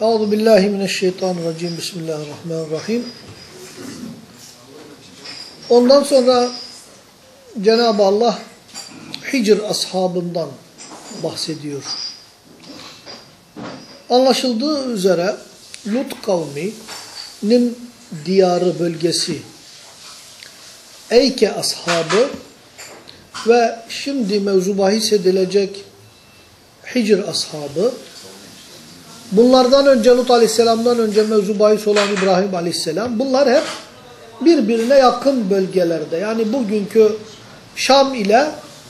Euzu billahi mineşşeytanirracim. Bismillahirrahmanirrahim. Ondan sonra Cenab-ı Allah Hicr ashabından bahsediyor. Anlaşıldığı üzere Lut kavminin diyarı bölgesi Eyke ashabı ve şimdi mevzu bahis edilecek Hicr ashabı bunlardan önce Lut aleyhisselamdan önce mevzu bahis olan İbrahim aleyhisselam bunlar hep birbirine yakın bölgelerde yani bugünkü Şam ile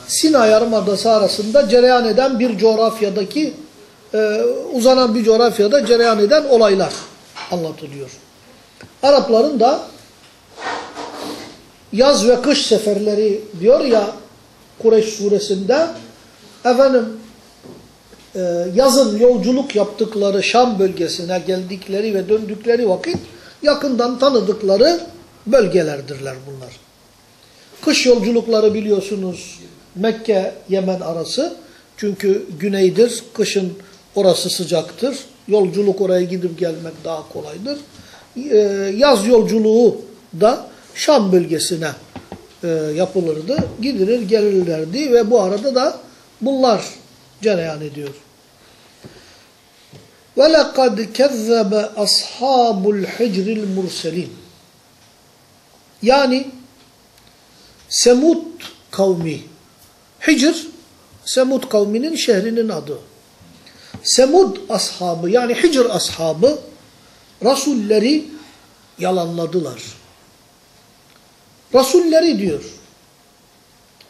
Sina Yarımadası arasında cereyan eden bir coğrafyadaki e, uzanan bir coğrafyada cereyan eden olaylar anlatılıyor. Arapların da yaz ve kış seferleri diyor ya Kureyş suresinde efendim e, yazın yolculuk yaptıkları Şam bölgesine geldikleri ve döndükleri vakit yakından tanıdıkları bölgelerdirler bunlar. Kış yolculukları biliyorsunuz Mekke Yemen arası çünkü güneydir kışın orası sıcaktır yolculuk oraya gidip gelmek daha kolaydır. E, yaz yolculuğu da Şam bölgesine e, yapılırdı. Gidilir gelirlerdi ve bu arada da bunlar cereyan ediyor. وَلَقَدْ كَذَّبَ أَصْحَابُ الْحِجْرِ الْمُرْسَلِينَ Yani Semud kavmi. Hicr, Semud kavminin şehrinin adı. Semud ashabı yani Hicr ashabı Rasulleri yalanladılar. Rasulleri diyor.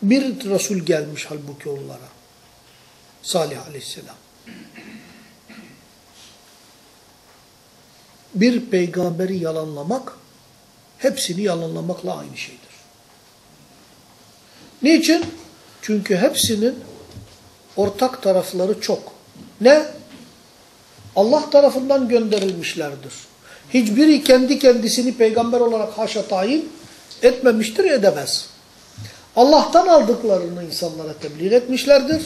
Bir Resul gelmiş halbuki onlara. Salih aleyhisselam. Bir peygamberi yalanlamak, hepsini yalanlamakla aynı şeydir. Niçin? Çünkü hepsinin ortak tarafları çok. Ne? Allah tarafından gönderilmişlerdir. Hiçbiri kendi kendisini peygamber olarak haşa tayin etmemiştir, edemez. Allah'tan aldıklarını insanlara tebliğ etmişlerdir.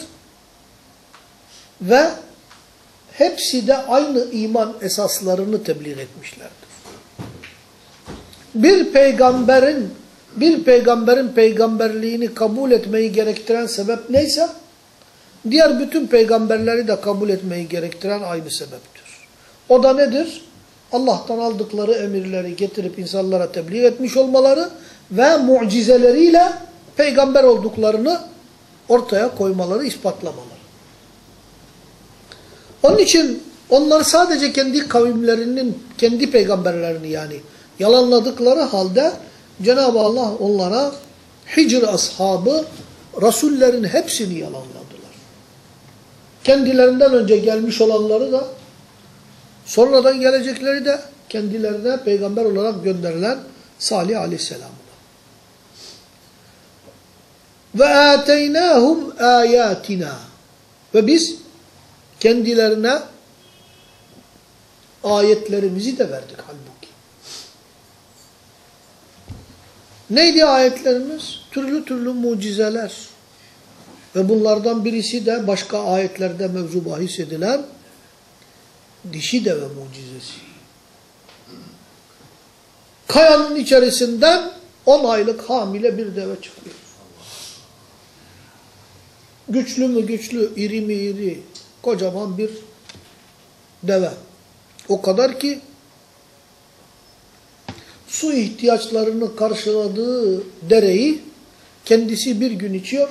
Ve hepsi de aynı iman esaslarını tebliğ etmişlerdir. Bir peygamberin bir peygamberin peygamberliğini kabul etmeyi gerektiren sebep neyse diğer bütün peygamberleri de kabul etmeyi gerektiren aynı sebeptir. O da nedir? Allah'tan aldıkları emirleri getirip insanlara tebliğ etmiş olmaları ve mucizeleriyle peygamber olduklarını ortaya koymaları, ispatlamaları. Onun için onlar sadece kendi kavimlerinin, kendi peygamberlerini yani yalanladıkları halde Cenab-ı Allah onlara Hicr ashabı Rasullerin hepsini yalanladılar. Kendilerinden önce gelmiş olanları da sonradan gelecekleri de kendilerine peygamber olarak gönderilen Salih aleyhisselam'la. Ve ateynâhum âyâtina ve biz kendilerine ayetlerimizi de verdik halbuki. Neydi ayetlerimiz? Türlü türlü mucizeler. Ve bunlardan birisi de başka ayetlerde mevzu bahis edilen dişi deve mucizesi. Kayanın içerisinden 10 aylık hamile bir deve çıkıyor. Güçlü mü güçlü, iri mi iri, kocaman bir deve. O kadar ki su ihtiyaçlarını karşıladığı dereyi kendisi bir gün içiyor.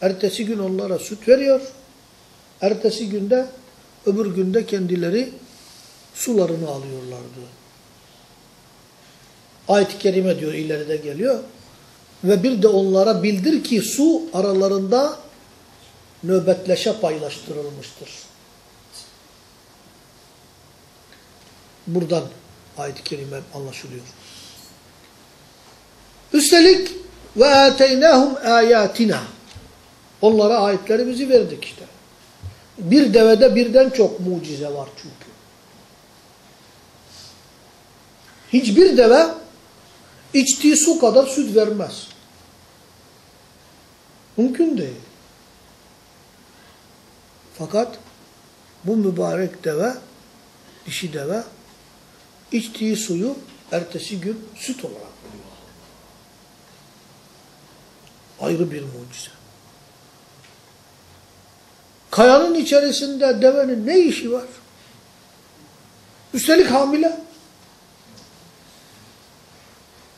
Ertesi gün onlara süt veriyor. Ertesi günde öbür günde kendileri sularını alıyorlardı. Ayet-i Kerime diyor ileride geliyor. Ve bir de onlara bildir ki su aralarında nöbetleşe paylaştırılmıştır. Buradan ayet-i kerime anlaşılıyor. Üstelik ve ateynahum ayatina. Onlara ayetlerimizi verdik işte. Bir devede birden çok mucize var çünkü. Hiçbir deve içtiği su kadar süt vermez. Mümkün değil. Fakat bu mübarek deve dişi deve içtiği suyu ertesi gün süt olarak buluyor. Ayrı bir mucize. Kayanın içerisinde devenin ne işi var? Üstelik hamile.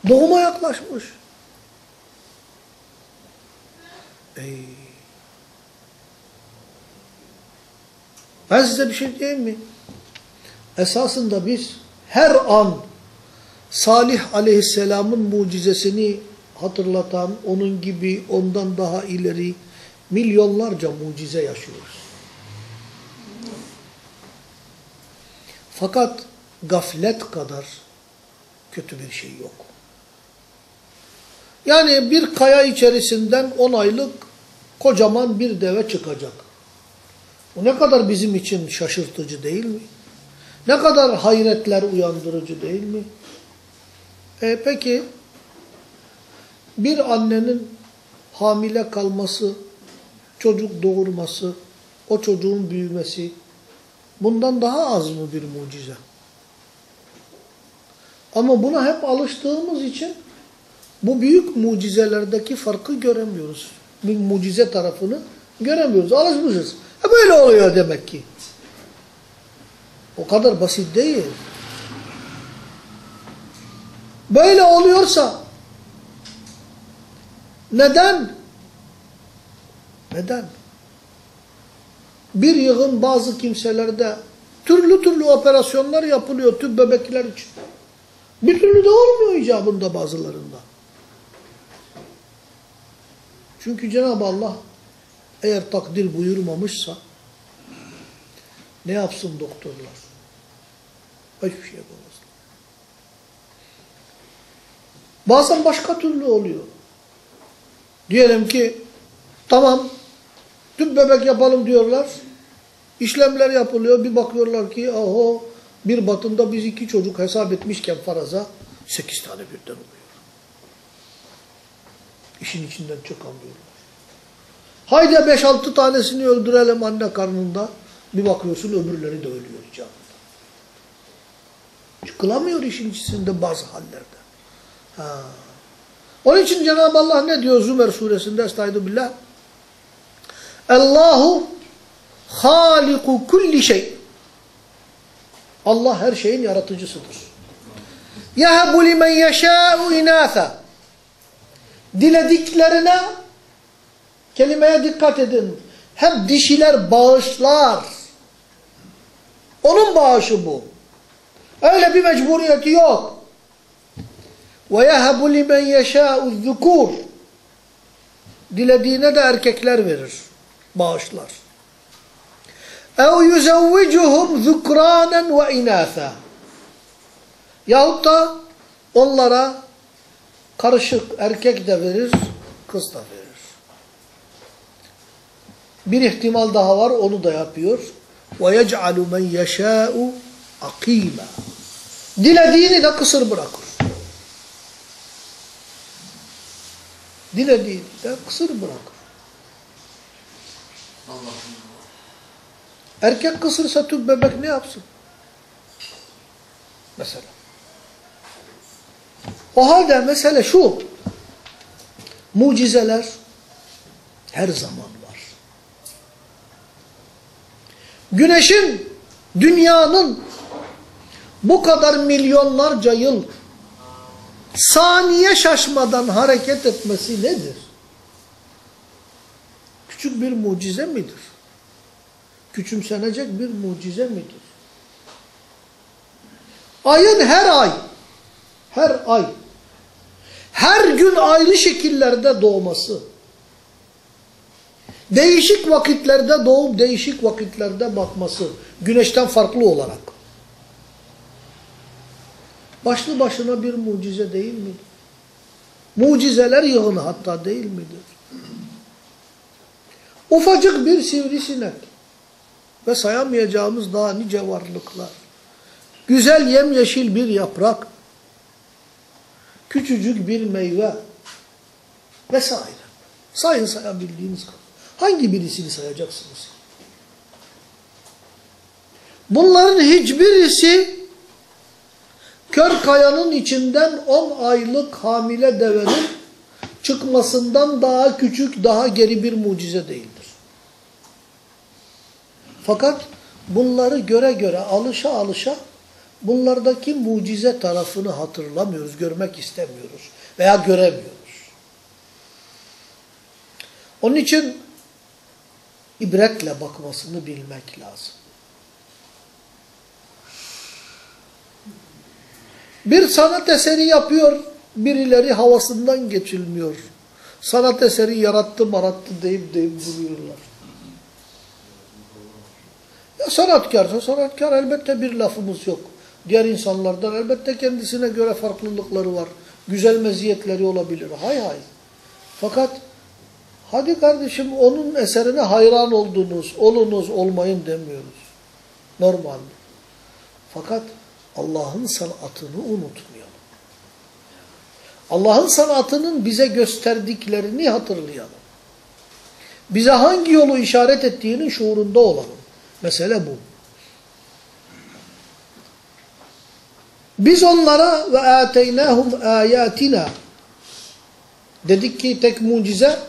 Doğuma yaklaşmış. Ey. Ben size bir şey diyeyim mi? Esasında biz her an Salih aleyhisselamın mucizesini hatırlatan, onun gibi ondan daha ileri milyonlarca mucize yaşıyoruz. Fakat gaflet kadar kötü bir şey yok. Yani bir kaya içerisinden 10 aylık kocaman bir deve çıkacak. Bu ne kadar bizim için şaşırtıcı değil mi? Ne kadar hayretler uyandırıcı değil mi? E peki bir annenin hamile kalması, çocuk doğurması, o çocuğun büyümesi bundan daha az mı bir mucize? Ama buna hep alıştığımız için bu büyük mucizelerdeki farkı göremiyoruz. Bir mucize tarafını göremiyoruz. Alışmışız. E böyle oluyor demek ki. O kadar basit değil. Böyle oluyorsa neden? Neden? Bir yığın bazı kimselerde türlü türlü operasyonlar yapılıyor tüp bebekler için. Bir türlü de olmuyor icabında bazılarında. Çünkü Cenab-ı Allah eğer takdir buyurmamışsa ne yapsın doktorlar? Hiçbir şey yapamaz. Bazen başka türlü oluyor. Diyelim ki tamam tüp bebek yapalım diyorlar. İşlemler yapılıyor. Bir bakıyorlar ki oho bir batında biz iki çocuk hesap etmişken faraza sekiz tane birden oluyor. İşin içinden çıkan diyorlar. Haydi beş altı tanesini öldürelim anne karnında. Bir bakıyorsun öbürleri de ölüyor canında. Çıkılamıyor işin içinde bazı hallerde. Ha. Onun için Cenab-ı Allah ne diyor Zümer suresinde Estaizu billah? Allahu haliku kulli şey. Allah her şeyin yaratıcısıdır. Yehebu limen yeşâ'u inâtha. Dilediklerine kelimeye dikkat edin. Hep dişiler bağışlar. Onun bağışı bu. Öyle bir mecburiyeti yok. وَيَهَبُ لِمَنْ يَشَاءُ الذُّكُورِ Dilediğine de erkekler verir. Bağışlar. اَوْ يُزَوِّجُهُمْ ذُكْرَانًا وَاِنَاثًا Yahut da onlara karışık erkek de verir, kız da verir. Bir ihtimal daha var, onu da yapıyor. وَيَجْعَلُ مَنْ يَشَاءُ akîmâ. Dilediğini de kısır bırakır. Dilediğini de kısır bırakır. Erkek kısırsa tüp bebek ne yapsın? Mesela. O halde mesele şu. Mucizeler her zaman Güneşin, dünyanın bu kadar milyonlarca yıl saniye şaşmadan hareket etmesi nedir? Küçük bir mucize midir? Küçümsenecek bir mucize midir? Ayın her ay, her ay, her gün ayrı şekillerde doğması, değişik vakitlerde doğup değişik vakitlerde batması, güneşten farklı olarak, başlı başına bir mucize değil midir? Mucizeler yığını hatta değil midir? Ufacık bir sivrisinek ve sayamayacağımız daha nice varlıklar. Güzel yemyeşil bir yaprak, küçücük bir meyve vesaire. Sayın sayabildiğiniz kadar. Hangi birisini sayacaksınız? Bunların hiçbirisi kör kayanın içinden 10 aylık hamile devenin çıkmasından daha küçük, daha geri bir mucize değildir. Fakat bunları göre göre, alışa alışa bunlardaki mucize tarafını hatırlamıyoruz, görmek istemiyoruz veya göremiyoruz. Onun için ibretle bakmasını bilmek lazım. Bir sanat eseri yapıyor, birileri havasından geçilmiyor. Sanat eseri yarattı marattı deyip deyip duruyorlar. Ya sanatkarsa sanatkar elbette bir lafımız yok. Diğer insanlardan elbette kendisine göre farklılıkları var. Güzel meziyetleri olabilir. Hay hay. Fakat hadi kardeşim onun eserine hayran oldunuz, olunuz, olmayın demiyoruz. Normal. Fakat Allah'ın sanatını unutmayalım. Allah'ın sanatının bize gösterdiklerini hatırlayalım. Bize hangi yolu işaret ettiğinin şuurunda olalım. Mesele bu. Biz onlara ve ateynahum ayatina dedik ki tek mucize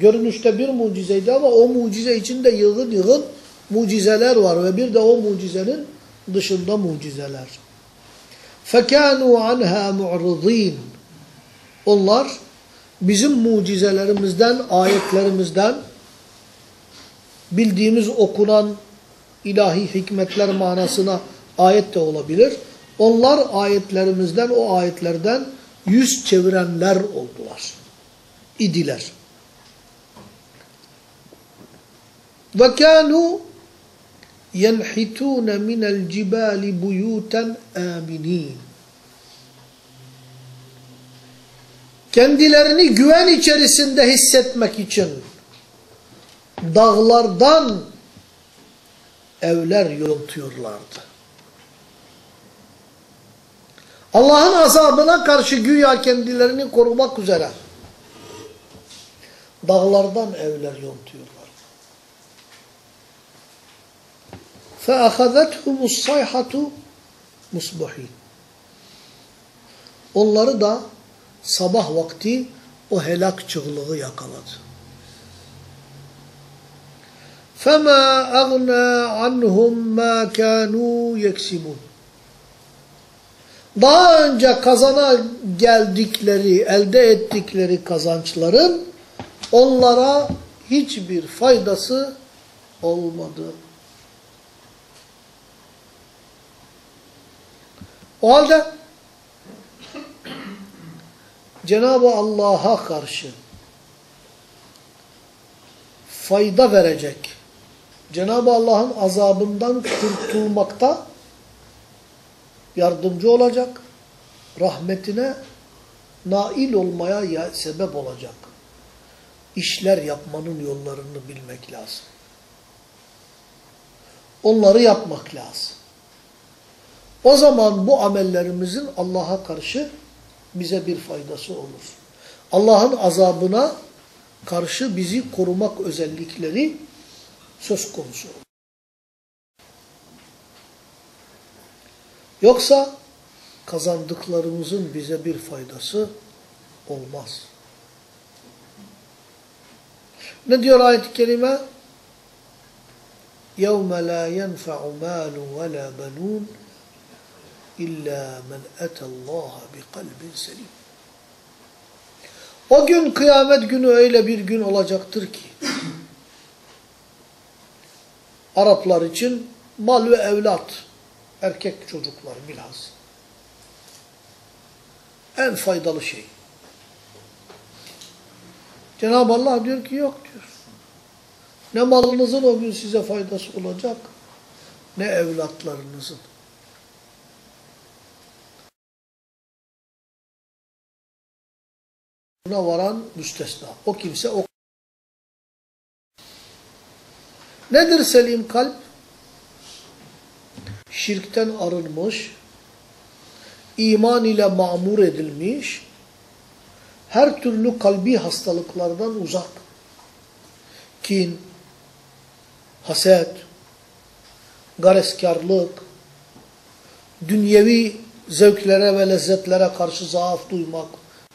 görünüşte bir mucizeydi ama o mucize içinde yığın yığın mucizeler var ve bir de o mucizenin dışında mucizeler. فَكَانُوا عَنْهَا مُعْرِض۪ينَ Onlar bizim mucizelerimizden, ayetlerimizden bildiğimiz okunan ilahi hikmetler manasına ayet de olabilir. Onlar ayetlerimizden, o ayetlerden yüz çevirenler oldular. İdiler. وَكَانُوا يَنْحِتُونَ مِنَ الْجِبَالِ بُيُوتًا آمِنِينَ Kendilerini güven içerisinde hissetmek için dağlardan evler yontuyorlardı. Allah'ın azabına karşı güya kendilerini korumak üzere dağlardan evler yontuyorlar. فَأَخَذَتْهُمُ الصَّيْحَةُ مُصْبُحِينَ Onları da sabah vakti o helak çığlığı yakaladı. فَمَا أَغْنَى عَنْهُمْ مَا كَانُوا يَكْسِبُونَ Daha önce kazana geldikleri, elde ettikleri kazançların onlara hiçbir faydası olmadı. O halde Cenab-ı Allah'a karşı fayda verecek, Cenab-ı Allah'ın azabından kurtulmakta yardımcı olacak, rahmetine nail olmaya sebep olacak işler yapmanın yollarını bilmek lazım. Onları yapmak lazım. O zaman bu amellerimizin Allah'a karşı bize bir faydası olur. Allah'ın azabına karşı bizi korumak özellikleri söz konusu olur. Yoksa kazandıklarımızın bize bir faydası olmaz. Ne diyor ayet-i kerime? يَوْمَ لَا يَنْفَعُ مَالٌ وَلَا بَنُونَ İlla men etallaha bi kalbin selim. O gün kıyamet günü öyle bir gün olacaktır ki Araplar için mal ve evlat erkek çocuklar bilhaz en faydalı şey. Cenab-ı Allah diyor ki yok diyor. Ne malınızın o gün size faydası olacak ne evlatlarınızın. Buna varan müstesna. O kimse o. Nedir selim kalp? Şirkten arınmış, iman ile mamur edilmiş, her türlü kalbi hastalıklardan uzak. Kin, haset, gareskarlık, dünyevi zevklere ve lezzetlere karşı zaaf duymak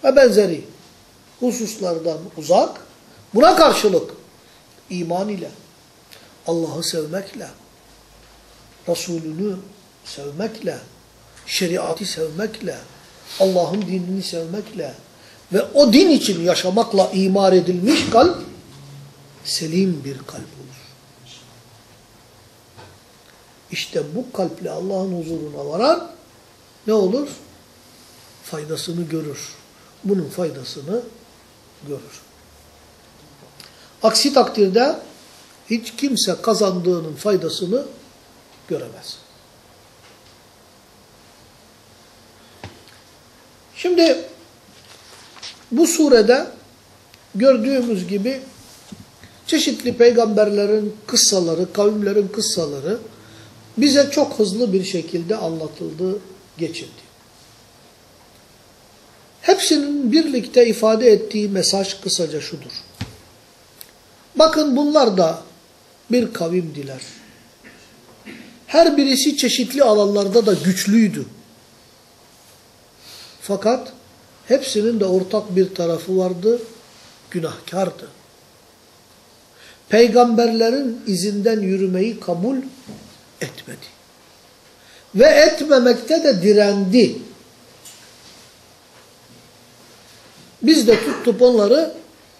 ve benzeri hususlardan uzak, buna karşılık iman ile, Allah'ı sevmekle, Resulünü sevmekle, şeriatı sevmekle, Allah'ın dinini sevmekle ve o din için yaşamakla imar edilmiş kalp, selim bir kalp olur. İşte bu kalple Allah'ın huzuruna varan ne olur? Faydasını görür. Bunun faydasını görür. Aksi takdirde hiç kimse kazandığının faydasını göremez. Şimdi bu surede gördüğümüz gibi çeşitli peygamberlerin kıssaları, kavimlerin kıssaları bize çok hızlı bir şekilde anlatıldı, geçildi. Hepsinin birlikte ifade ettiği mesaj kısaca şudur. Bakın bunlar da bir kavimdiler. Her birisi çeşitli alanlarda da güçlüydü. Fakat hepsinin de ortak bir tarafı vardı, günahkardı. Peygamberlerin izinden yürümeyi kabul etmedi. Ve etmemekte de direndi. Biz de tuttup onları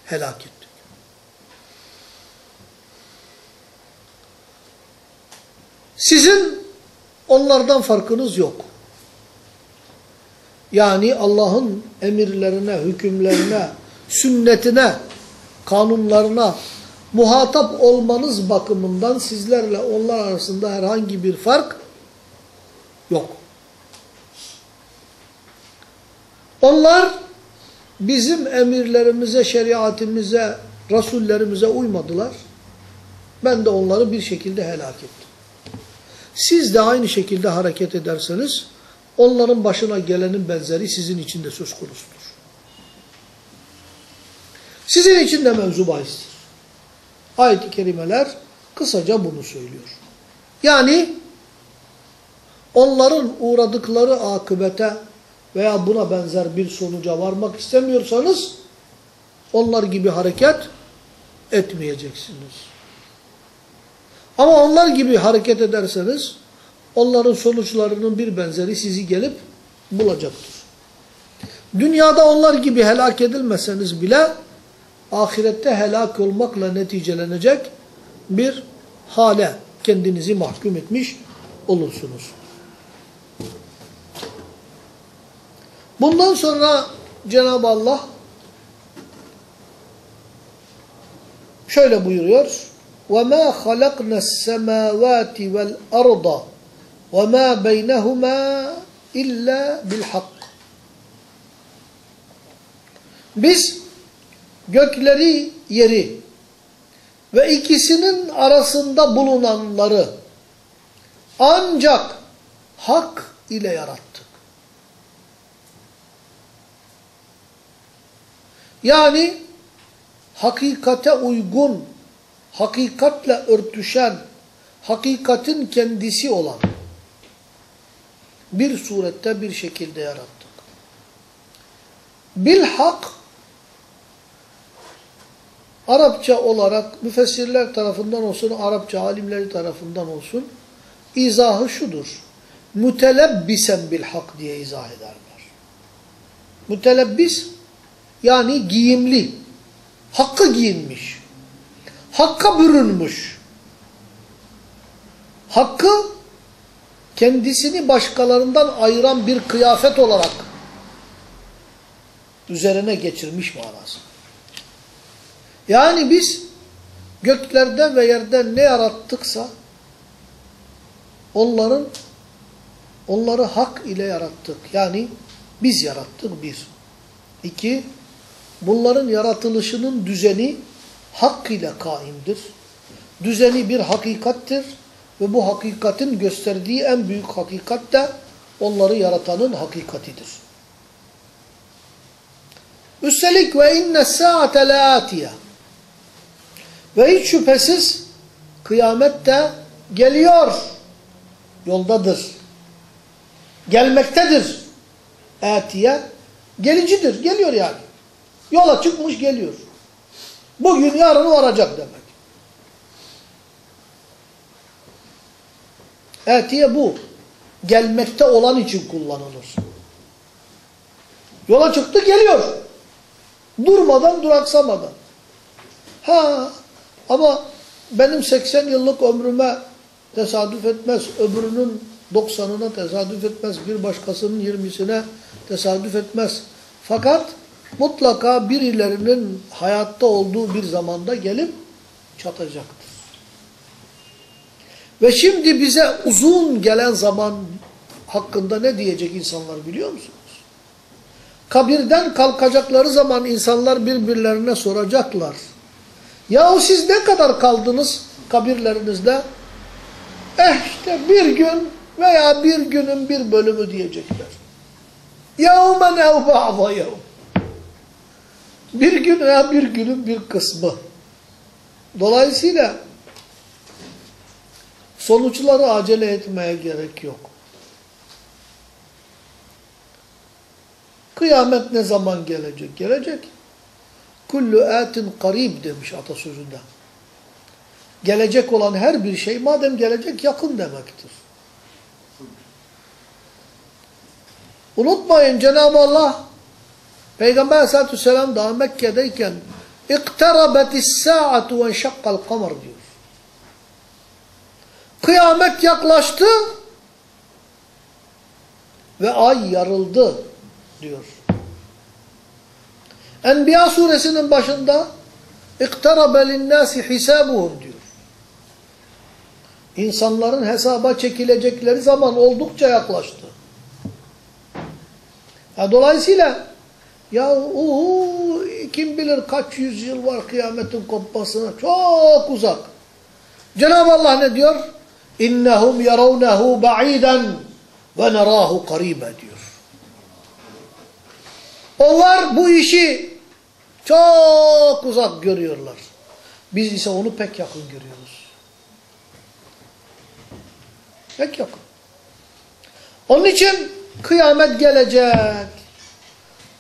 helak ettik. Sizin onlardan farkınız yok. Yani Allah'ın emirlerine, hükümlerine, sünnetine, kanunlarına muhatap olmanız bakımından sizlerle onlar arasında herhangi bir fark yok. Onlar bizim emirlerimize, şeriatimize, rasullerimize uymadılar. Ben de onları bir şekilde helak ettim. Siz de aynı şekilde hareket ederseniz onların başına gelenin benzeri sizin için de söz konusudur. Sizin için de mevzu bahistir. Ayet-i kerimeler kısaca bunu söylüyor. Yani onların uğradıkları akıbete veya buna benzer bir sonuca varmak istemiyorsanız onlar gibi hareket etmeyeceksiniz. Ama onlar gibi hareket ederseniz onların sonuçlarının bir benzeri sizi gelip bulacaktır. Dünyada onlar gibi helak edilmeseniz bile ahirette helak olmakla neticelenecek bir hale kendinizi mahkum etmiş olursunuz. Bundan sonra Cenab-ı Allah şöyle buyuruyor. وَمَا خَلَقْنَا السَّمَاوَاتِ وَالْأَرْضَ وَمَا بَيْنَهُمَا اِلَّا بِالْحَقِّ Biz gökleri, yeri ve ikisinin arasında bulunanları ancak hak ile yarattık. Yani hakikate uygun, hakikatle örtüşen, hakikatin kendisi olan bir surette bir şekilde yarattık. Bilhak Arapça olarak müfessirler tarafından olsun, Arapça alimleri tarafından olsun izahı şudur. Mütelebbisen bilhak diye izah ederler. Mütelebbis yani giyimli, hakkı giyinmiş, hakka bürünmüş, hakkı kendisini başkalarından ayıran bir kıyafet olarak üzerine geçirmiş manası. Yani biz göklerde ve yerde ne yarattıksa onların onları hak ile yarattık. Yani biz yarattık bir. İki, bunların yaratılışının düzeni hak ile kaimdir. Düzeni bir hakikattir ve bu hakikatin gösterdiği en büyük hakikat de onları yaratanın hakikatidir. Üstelik ve inne saate laatiye ve hiç şüphesiz kıyamet de geliyor Yoldadır. Gelmektedir. Etiye gelicidir. Geliyor yani. Yola çıkmış geliyor. Bugün yarın varacak demek. Etiye bu. Gelmekte olan için kullanılır. Yola çıktı geliyor. Durmadan duraksamadan. Ha ama benim 80 yıllık ömrüme tesadüf etmez. Öbürünün 90'ına tesadüf etmez. Bir başkasının 20'sine tesadüf etmez. Fakat mutlaka birilerinin hayatta olduğu bir zamanda gelip çatacaktır. Ve şimdi bize uzun gelen zaman hakkında ne diyecek insanlar biliyor musunuz? Kabirden kalkacakları zaman insanlar birbirlerine soracaklar. Yahu siz ne kadar kaldınız kabirlerinizde? Eh işte bir gün veya bir günün bir bölümü diyecekler. Yevmen ev ba'da yevm. Bir gün veya bir günün bir kısmı. Dolayısıyla sonuçları acele etmeye gerek yok. Kıyamet ne zaman gelecek? Gelecek. Kullu atin karib demiş atasözünde. Gelecek olan her bir şey madem gelecek yakın demektir. Unutmayın Cenab-ı Allah Peygamber aleyhissalatü vesselam daha Mekke'deyken اِقْتَرَبَتِ السَّاعَةُ وَاَنْشَقَّ الْقَمَرْ diyor. Kıyamet yaklaştı ve ay yarıldı diyor. Enbiya suresinin başında اِقْتَرَبَ لِلنَّاسِ حِسَابُهُمْ diyor. İnsanların hesaba çekilecekleri zaman oldukça yaklaştı. Ha, dolayısıyla ya uu, kim bilir kaç yüzyıl var kıyametin kopmasına çok uzak. Cenab-ı Allah ne diyor? İnnehum yaravnehu ba'iden ve nerahu karibe diyor. Onlar bu işi çok uzak görüyorlar. Biz ise onu pek yakın görüyoruz. Pek yakın. Onun için kıyamet gelecek.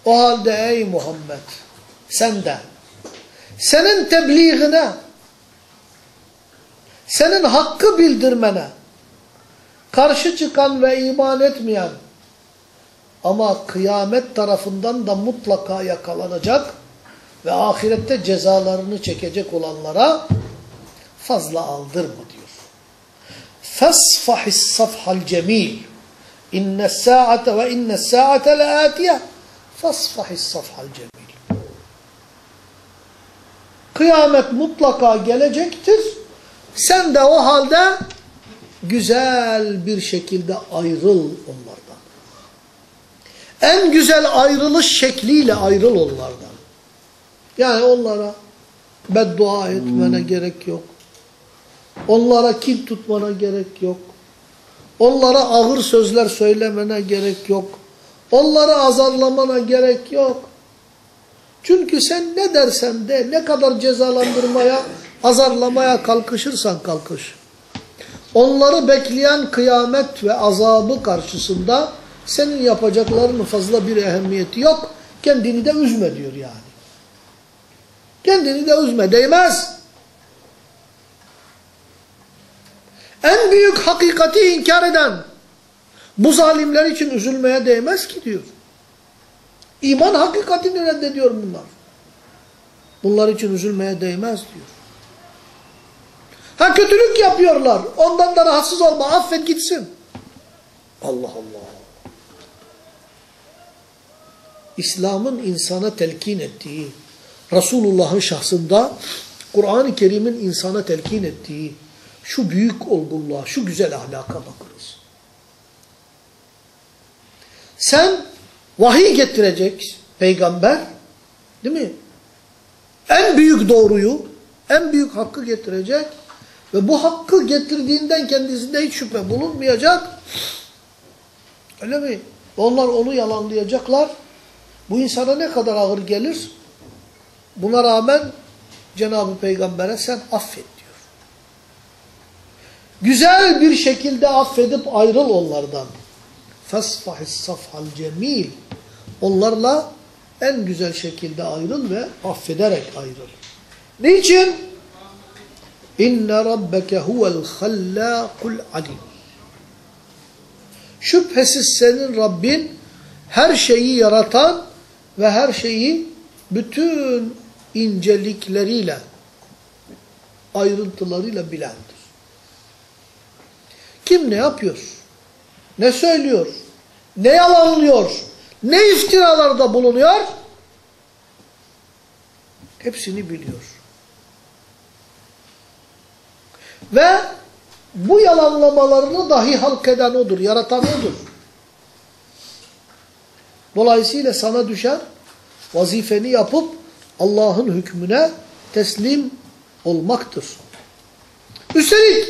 O halde ey Muhammed sen de. Senin tebliğine senin hakkı bildirmene karşı çıkan ve iman etmeyen ama kıyamet tarafından da mutlaka yakalanacak ve ahirette cezalarını çekecek olanlara fazla aldırma diyor. Fesfahis safhal cemil. İnne sa'ate ve inne sa'ate fasfahis safhal cemil. Kıyamet mutlaka gelecektir. Sen de o halde güzel bir şekilde ayrıl onlardan. En güzel ayrılış şekliyle ayrıl onlardan. Yani onlara beddua etmene gerek yok. Onlara kin tutmana gerek yok. Onlara ağır sözler söylemene gerek yok. Onları azarlamana gerek yok. Çünkü sen ne dersen de ne kadar cezalandırmaya, azarlamaya kalkışırsan kalkış. Onları bekleyen kıyamet ve azabı karşısında senin yapacaklarının fazla bir ehemmiyeti yok. Kendini de üzme diyor yani. Kendini de üzme. Değmez. En büyük hakikati inkar eden bu zalimler için üzülmeye değmez ki diyor. İman hakikatini reddediyor bunlar. Bunlar için üzülmeye değmez diyor. Ha kötülük yapıyorlar. Ondan da rahatsız olma. Affet gitsin. Allah Allah. İslam'ın insana telkin ettiği, Resulullah'ın şahsında Kur'an-ı Kerim'in insana telkin ettiği şu büyük olgunluğa, şu güzel ahlaka bakırız. Sen vahiy getirecek peygamber, değil mi? En büyük doğruyu, en büyük hakkı getirecek ve bu hakkı getirdiğinden kendisinde hiç şüphe bulunmayacak. Öyle mi? Onlar onu yalanlayacaklar. Bu insana ne kadar ağır gelir? Buna rağmen Cenab-ı Peygamber'e sen affet diyor. Güzel bir şekilde affedip ayrıl onlardan. Fesfahis safhal cemil. Onlarla en güzel şekilde ayrıl ve affederek ayrıl. Niçin? İnne rabbeke huvel hallâkul alim. Şüphesiz senin Rabbin her şeyi yaratan ve her şeyi bütün incelikleriyle, ayrıntılarıyla bilendir. Kim ne yapıyor? Ne söylüyor? Ne yalanlıyor? Ne iftiralarda bulunuyor? Hepsini biliyor. Ve bu yalanlamalarını dahi halk eden odur, yaratan odur. Dolayısıyla sana düşer vazifeni yapıp Allah'ın hükmüne teslim olmaktır. Üstelik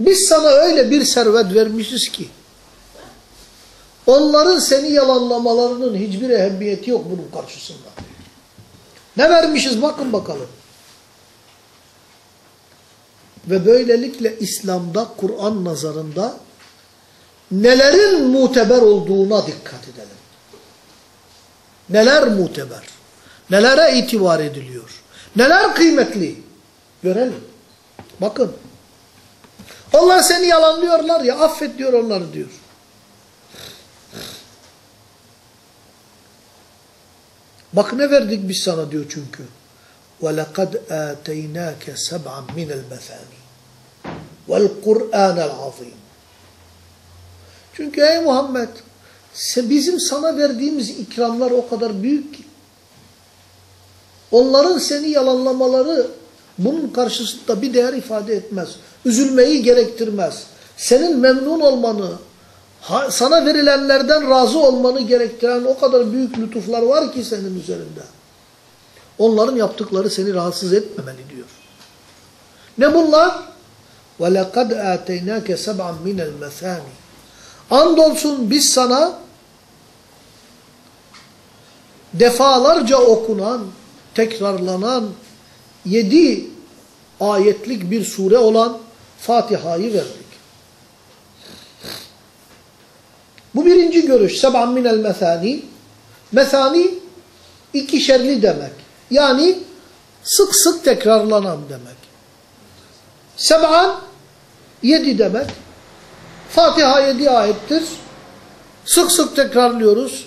biz sana öyle bir servet vermişiz ki onların seni yalanlamalarının hiçbir ehemmiyeti yok bunun karşısında. Ne vermişiz bakın bakalım. Ve böylelikle İslam'da, Kur'an nazarında nelerin muteber olduğuna dikkat edelim. Neler muteber? Nelere itibar ediliyor? Neler kıymetli? Görelim. Bakın. Onlar seni yalanlıyorlar ya affet diyor onları diyor. Bak ne verdik biz sana diyor çünkü. وَلَقَدْ آتَيْنَاكَ سَبْعًا مِنَ الْمَثَانِ وَالْقُرْآنَ الْعَظِيمِ Çünkü ey Muhammed bizim sana verdiğimiz ikramlar o kadar büyük ki. Onların seni yalanlamaları bunun karşısında bir değer ifade etmez. Üzülmeyi gerektirmez. Senin memnun olmanı, sana verilenlerden razı olmanı gerektiren o kadar büyük lütuflar var ki senin üzerinde. Onların yaptıkları seni rahatsız etmemeli diyor. Ne bunlar? وَلَقَدْ آتَيْنَاكَ سَبْعًا مِنَ الْمَثَانِ Andolsun biz sana defalarca okunan, tekrarlanan yedi ayetlik bir sure olan Fatiha'yı verdik. Bu birinci görüş. Seb'an minel methani. Methani ikişerli demek. Yani sık sık tekrarlanan demek. Seb'an yedi demek. Fatiha yedi ayettir. Sık sık tekrarlıyoruz.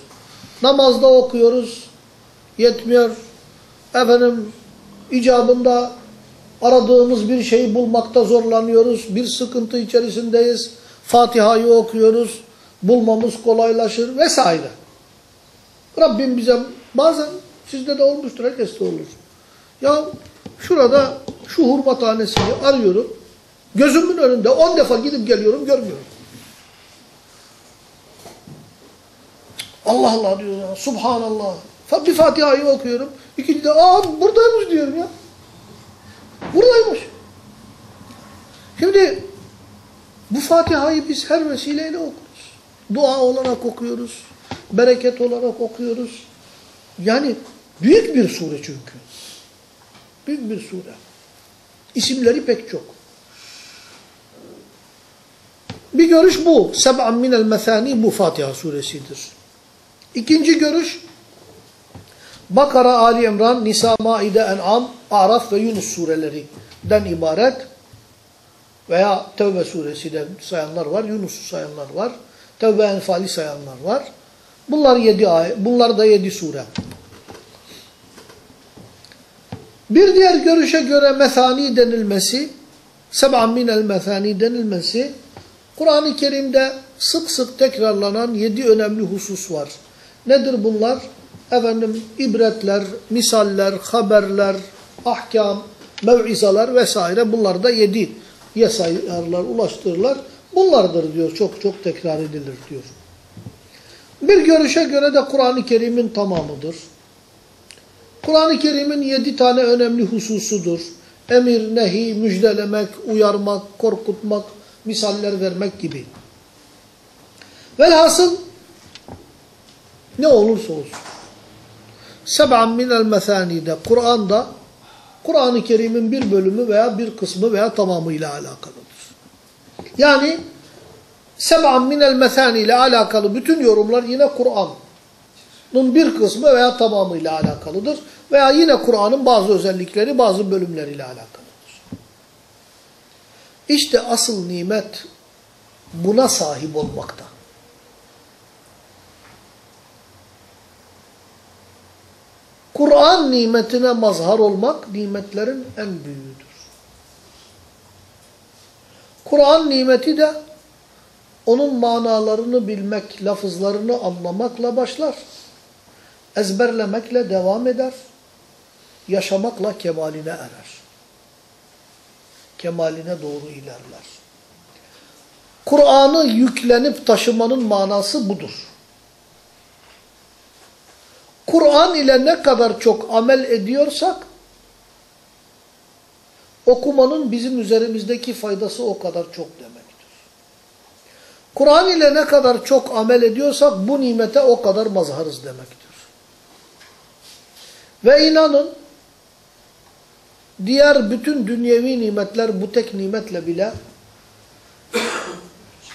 Namazda okuyoruz. Yetmiyor. Efendim icabında aradığımız bir şeyi bulmakta zorlanıyoruz. Bir sıkıntı içerisindeyiz. Fatiha'yı okuyoruz. Bulmamız kolaylaşır vesaire. Rabbim bize bazen sizde de olmuştur, herkeste olur. Ya şurada şu hurma tanesini arıyorum. Gözümün önünde on defa gidip geliyorum görmüyorum. Allah Allah diyor ya. Subhanallah. Bir Fatiha'yı okuyorum. İkinci de aa buradaymış diyorum ya. Buradaymış. Şimdi bu Fatiha'yı biz her vesileyle okuruz. Dua olarak okuyoruz. Bereket olarak okuyoruz. Yani büyük bir sure çünkü. Büyük bir sure. İsimleri pek çok. Bir görüş bu. Seb'an minel methani bu Fatiha suresidir. İkinci görüş Bakara, Ali İmran, Nisa, Maide, En'am, Araf ve Yunus surelerinden ibaret veya Tevbe suresinden sayanlar var, Yunus'u sayanlar var, Tevbe Enfal'i sayanlar var. Bunlar yedi ayet, bunlar da yedi sure. Bir diğer görüşe göre methani denilmesi, seb'an minel methani denilmesi, Kur'an-ı Kerim'de sık sık tekrarlanan yedi önemli husus var. Nedir bunlar? Efendim ibretler, misaller, haberler, ahkam, mev'izalar vesaire bunlar da yedi yasayarlar, ulaştırırlar. Bunlardır diyor. Çok çok tekrar edilir diyor. Bir görüşe göre de Kur'an-ı Kerim'in tamamıdır. Kur'an-ı Kerim'in yedi tane önemli hususudur. Emir, nehi, müjdelemek, uyarmak, korkutmak, misaller vermek gibi. Velhasıl ne olursa olsun. Seb'an minel mesanide Kur'an'da Kur'an-ı Kerim'in bir bölümü veya bir kısmı veya tamamıyla alakalıdır. Yani seb'an minel mesani ile alakalı bütün yorumlar yine Kur'an'ın bir kısmı veya tamamıyla alakalıdır. Veya yine Kur'an'ın bazı özellikleri, bazı bölümleriyle alakalıdır. İşte asıl nimet buna sahip olmakta. Kur'an nimetine mazhar olmak nimetlerin en büyüğüdür. Kur'an nimeti de onun manalarını bilmek, lafızlarını anlamakla başlar. Ezberlemekle devam eder. Yaşamakla kemaline erer. Kemaline doğru ilerler. Kur'an'ı yüklenip taşımanın manası budur. Kur'an ile ne kadar çok amel ediyorsak, okumanın bizim üzerimizdeki faydası o kadar çok demektir. Kur'an ile ne kadar çok amel ediyorsak, bu nimete o kadar mazharız demektir. Ve inanın, diğer bütün dünyevi nimetler bu tek nimetle bile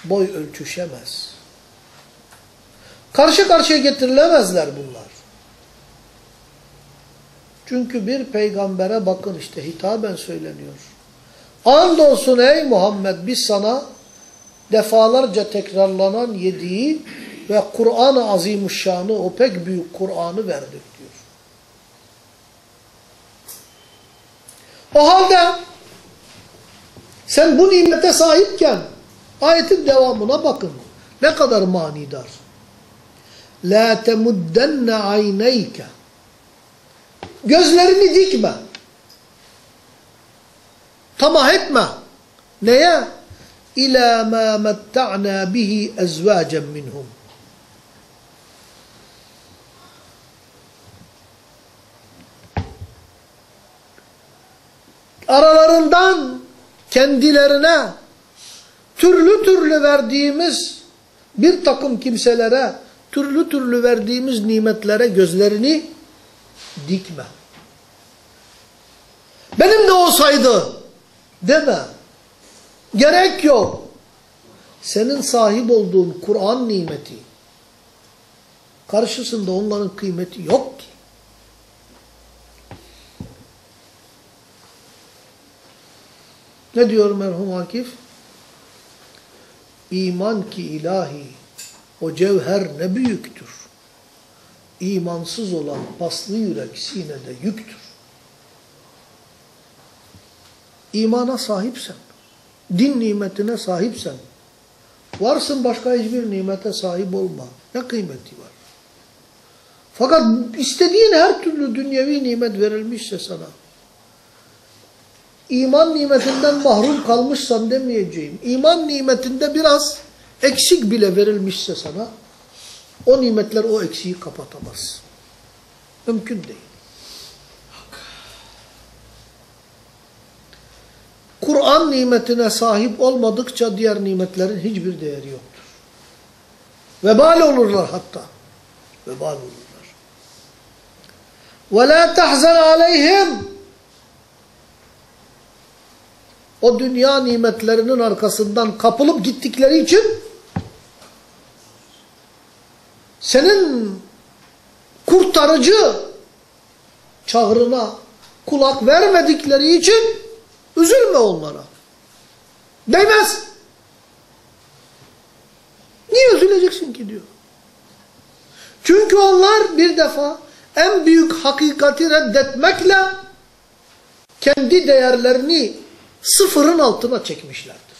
boy ölçüşemez. Karşı karşıya getirilemezler bunlar. Çünkü bir peygambere bakın işte hitaben söyleniyor. Andolsun ey Muhammed biz sana defalarca tekrarlanan yediği ve Kur'an-ı Azimuşşan'ı o pek büyük Kur'an'ı verdik diyor. O halde sen bu nimete sahipken ayetin devamına bakın. Ne kadar manidar. La temuddenne ayneyke Gözlerini dikme. Tamah etme. Neye? İlâ mâ metta'nâ bihi ezvâcen minhum. Aralarından kendilerine türlü türlü verdiğimiz bir takım kimselere türlü türlü verdiğimiz nimetlere gözlerini dikme. Benim de olsaydı deme. Gerek yok. Senin sahip olduğun Kur'an nimeti karşısında onların kıymeti yok ki. Ne diyor merhum Akif? İman ki ilahi o cevher ne büyüktür imansız olan paslı yürek sinede yüktür. İmana sahipsen, din nimetine sahipsen, varsın başka hiçbir nimete sahip olma. Ne kıymeti var? Fakat istediğin her türlü dünyevi nimet verilmişse sana, iman nimetinden mahrum kalmışsan demeyeceğim. İman nimetinde biraz eksik bile verilmişse sana, o nimetler o eksiği kapatamaz. Mümkün değil. Kur'an nimetine sahip olmadıkça diğer nimetlerin hiçbir değeri yoktur. Vebal olurlar hatta. Vebal olurlar. Ve la tahzen aleyhim. O dünya nimetlerinin arkasından kapılıp gittikleri için senin kurtarıcı çağrına kulak vermedikleri için üzülme onlara. Değmez. Niye üzüleceksin ki diyor. Çünkü onlar bir defa en büyük hakikati reddetmekle kendi değerlerini sıfırın altına çekmişlerdir.